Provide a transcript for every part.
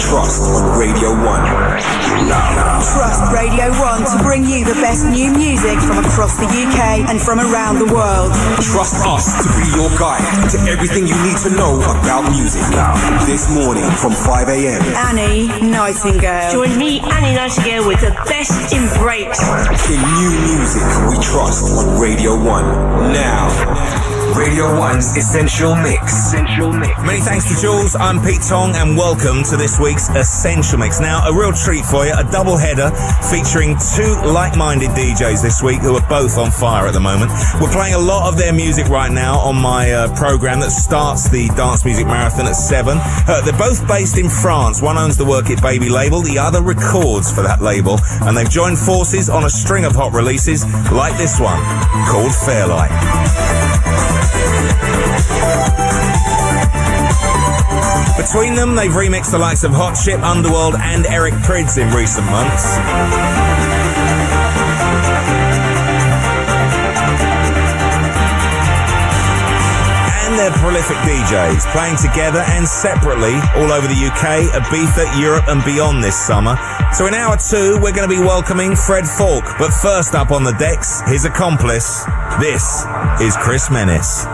trust on Radio 1. Trust Radio 1 to bring you the best new music from across the UK and from around the world. Trust us to be your guide to everything you need to know about music. Now. This morning from 5 a.m. Annie Nightingale. Join me, Annie Nightingale, with the best in breaks. In new music we trust on Radio 1. Now. Radio 1's Essential Mix. Essential Mix. Many thanks to Jules. I'm Pete Tong, and welcome to this week's Essential Mix. Now, a real treat for you, a double header featuring two like-minded DJs this week who are both on fire at the moment. We're playing a lot of their music right now on my uh, program that starts the Dance Music Marathon at 7. Uh, they're both based in France. One owns the Work It Baby label, the other records for that label, and they've joined forces on a string of hot releases like this one called Fairlight. Between them, they've remixed the likes of Hot Chip, Underworld, and Eric Prydz in recent months. And they're prolific DJs, playing together and separately all over the UK, Ibiza, Europe, and beyond this summer. So in hour two, we're going to be welcoming Fred Falke. But first up on the decks, his accomplice. This is Chris Menace.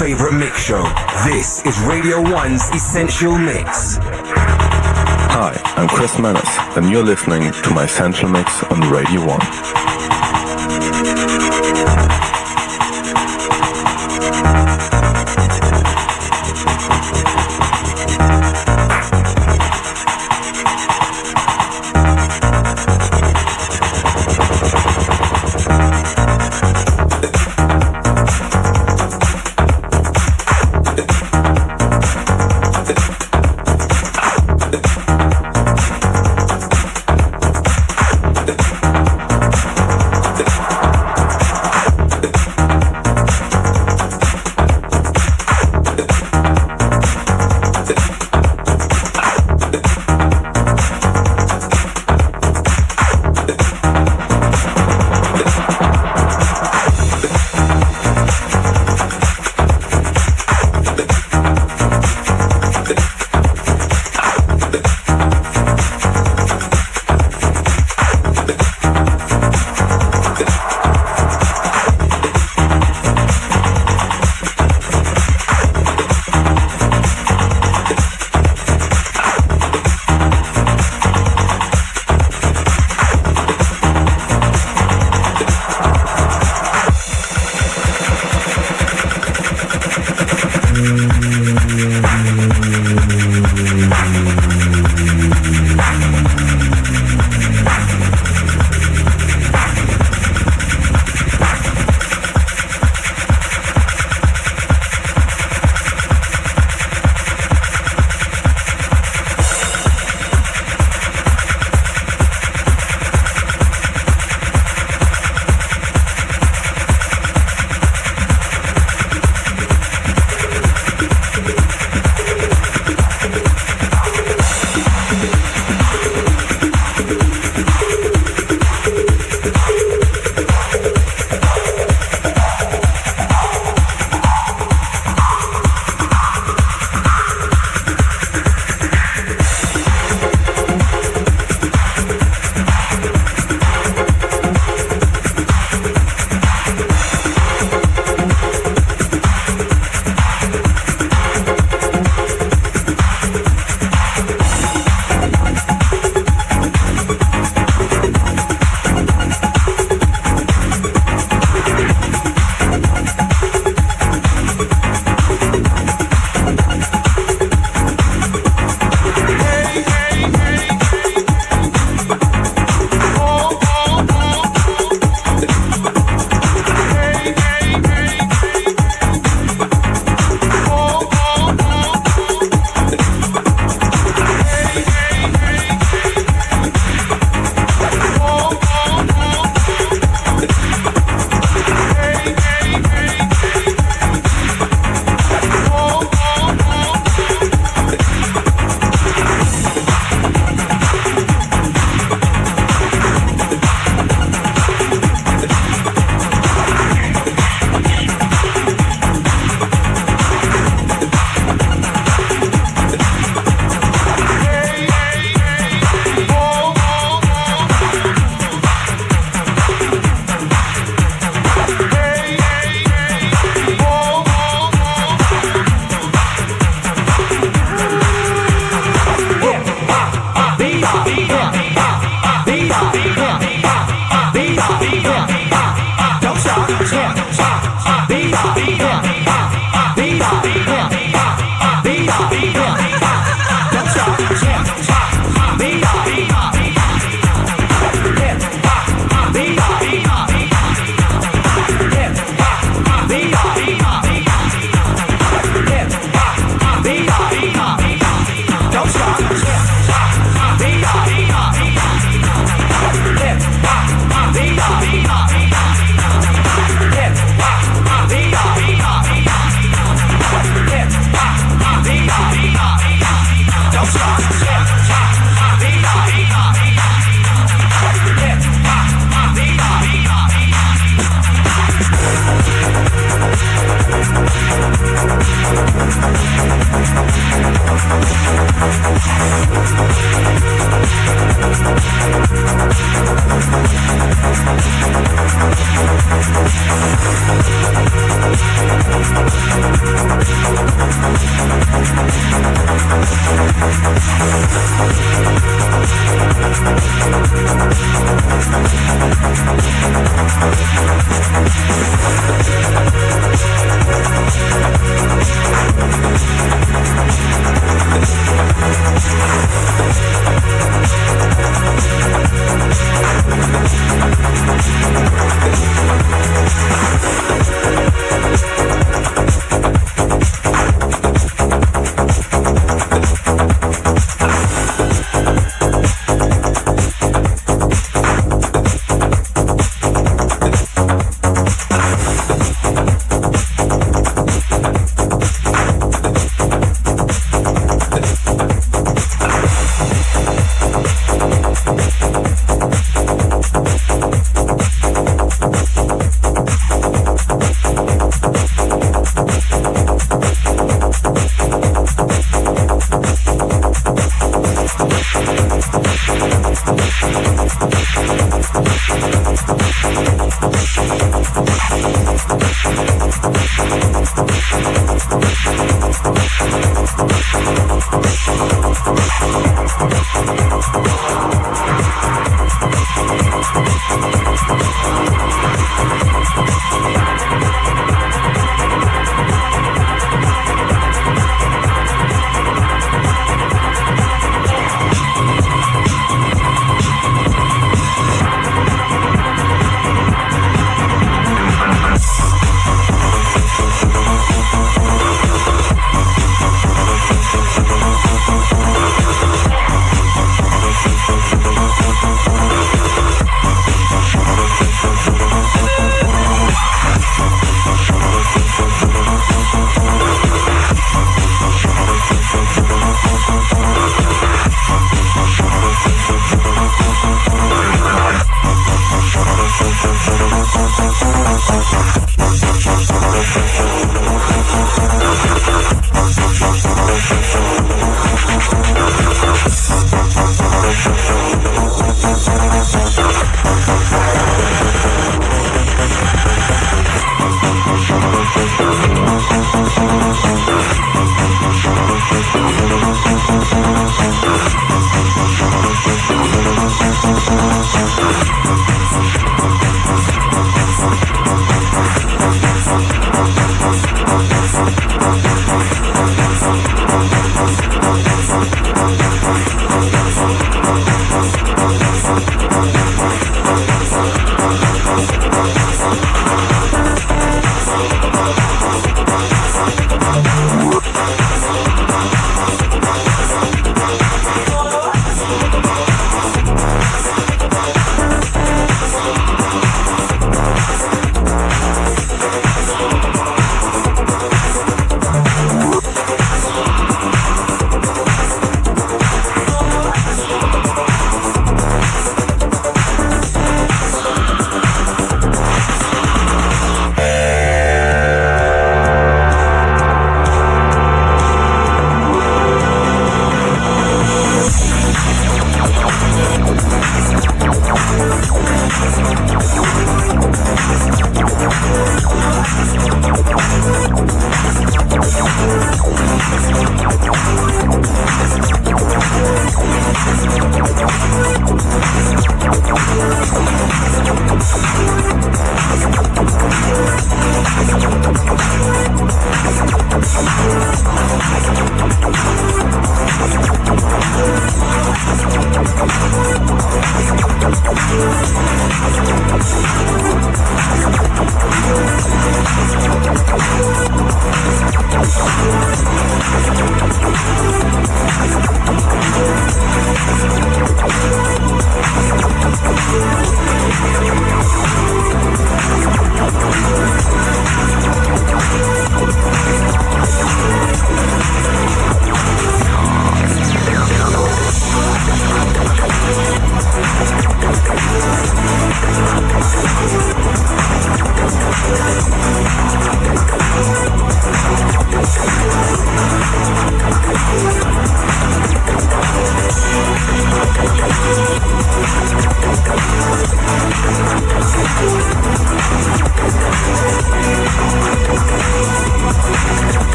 Favorite mix show. This is Radio 1's Essential Mix. Hi, I'm Chris Menace, and you're listening to my Essential Mix on Radio 1.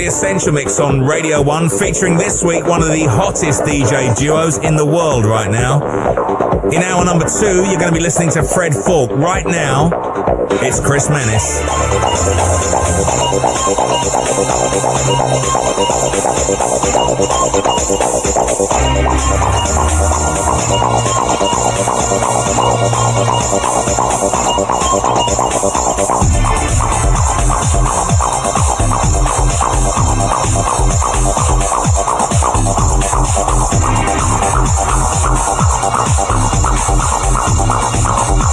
The Essential Mix on Radio 1, featuring this week one of the hottest DJ duos in the world right now. In hour number two, you're going to be listening to Fred Falke. Right now, it's Chris Menace. Thank you.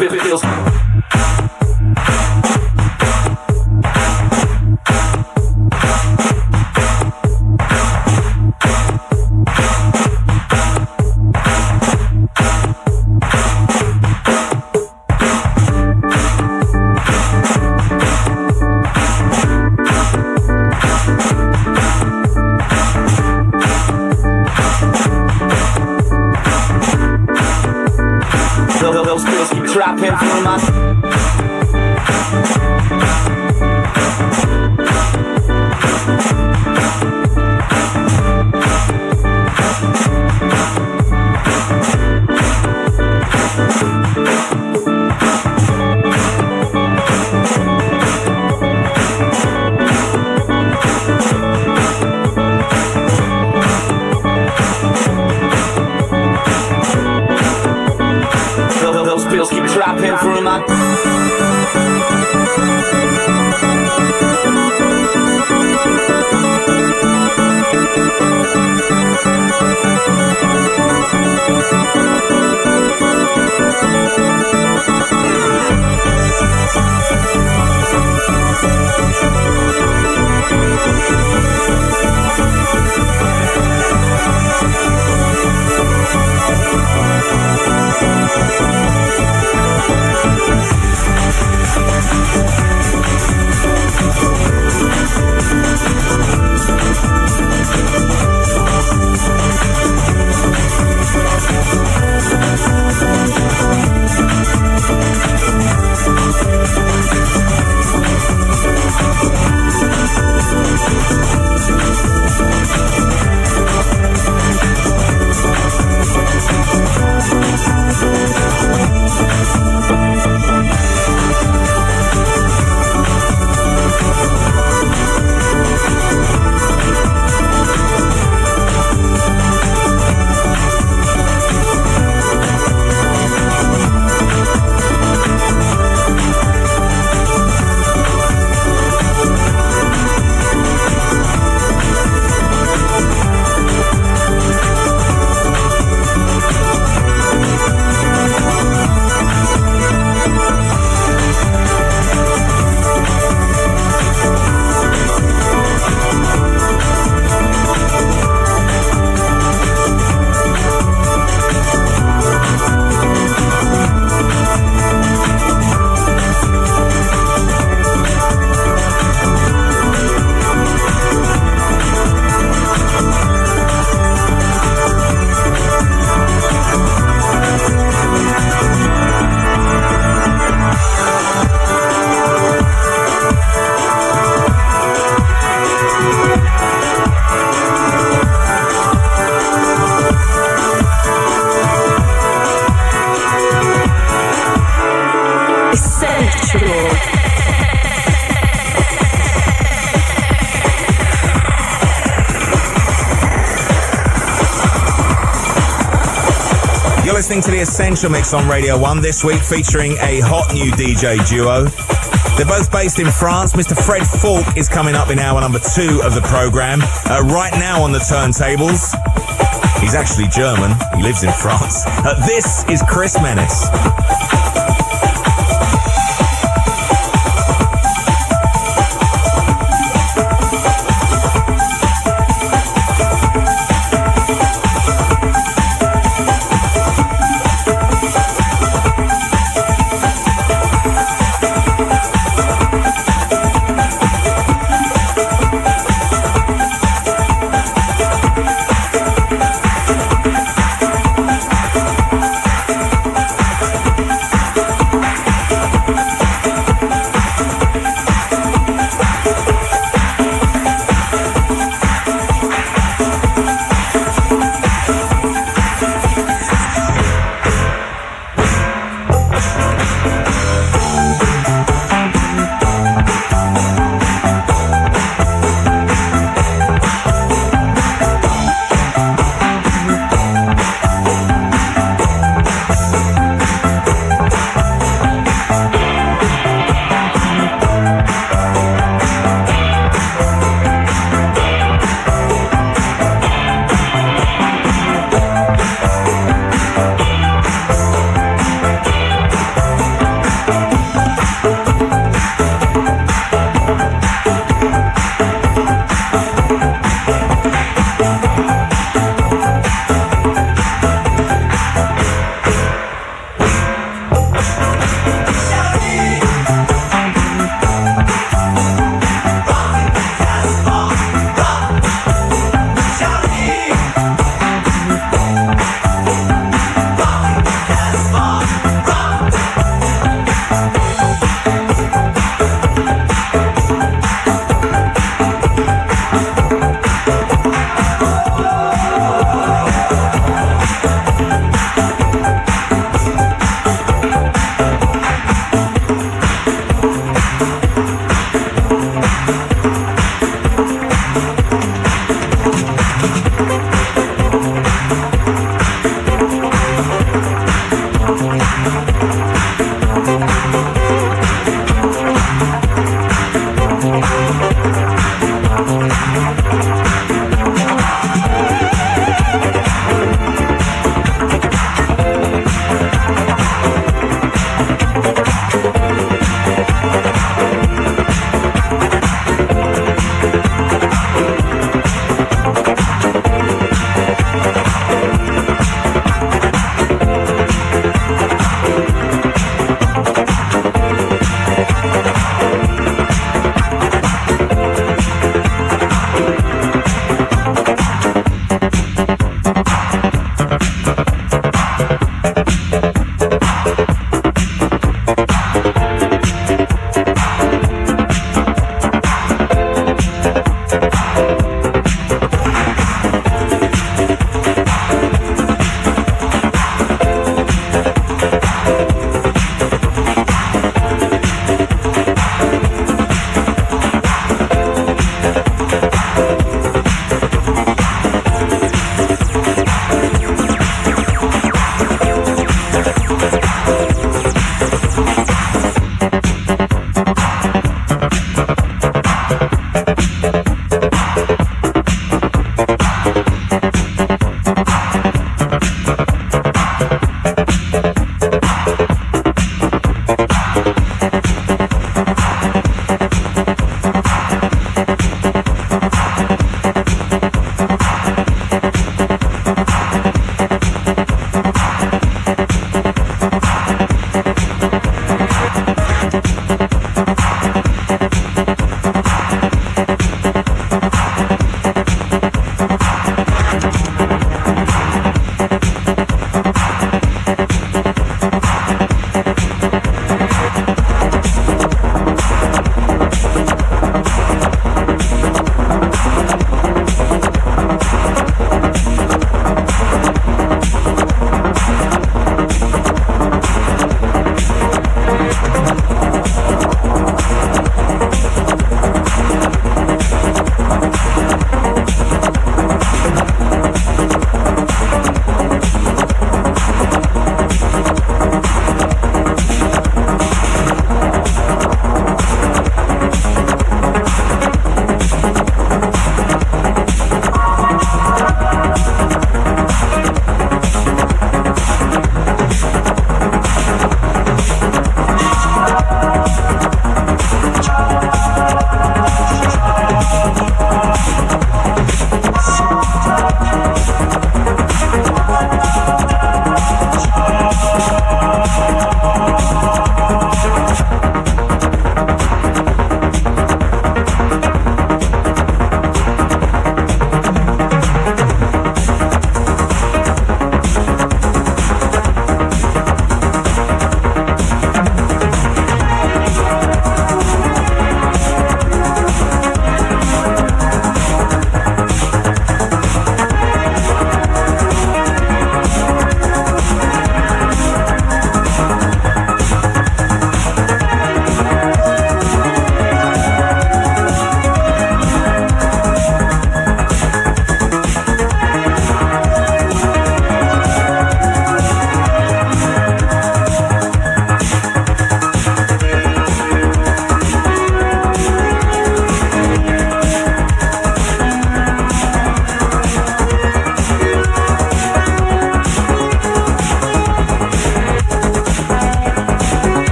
Listening Essential Mix on Radio 1 this week featuring a hot new DJ duo. They're both based in France. Mr. Fred Falke is coming up in hour number two of the program. Uh, right now on the turntables, he's actually German. He lives in France. Uh, this is Chris Menace.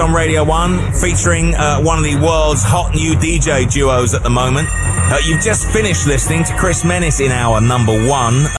On Radio 1, featuring uh, one of the world's hot new DJ duos at the moment. Uh, you've just finished listening to Chris Menace in our number one.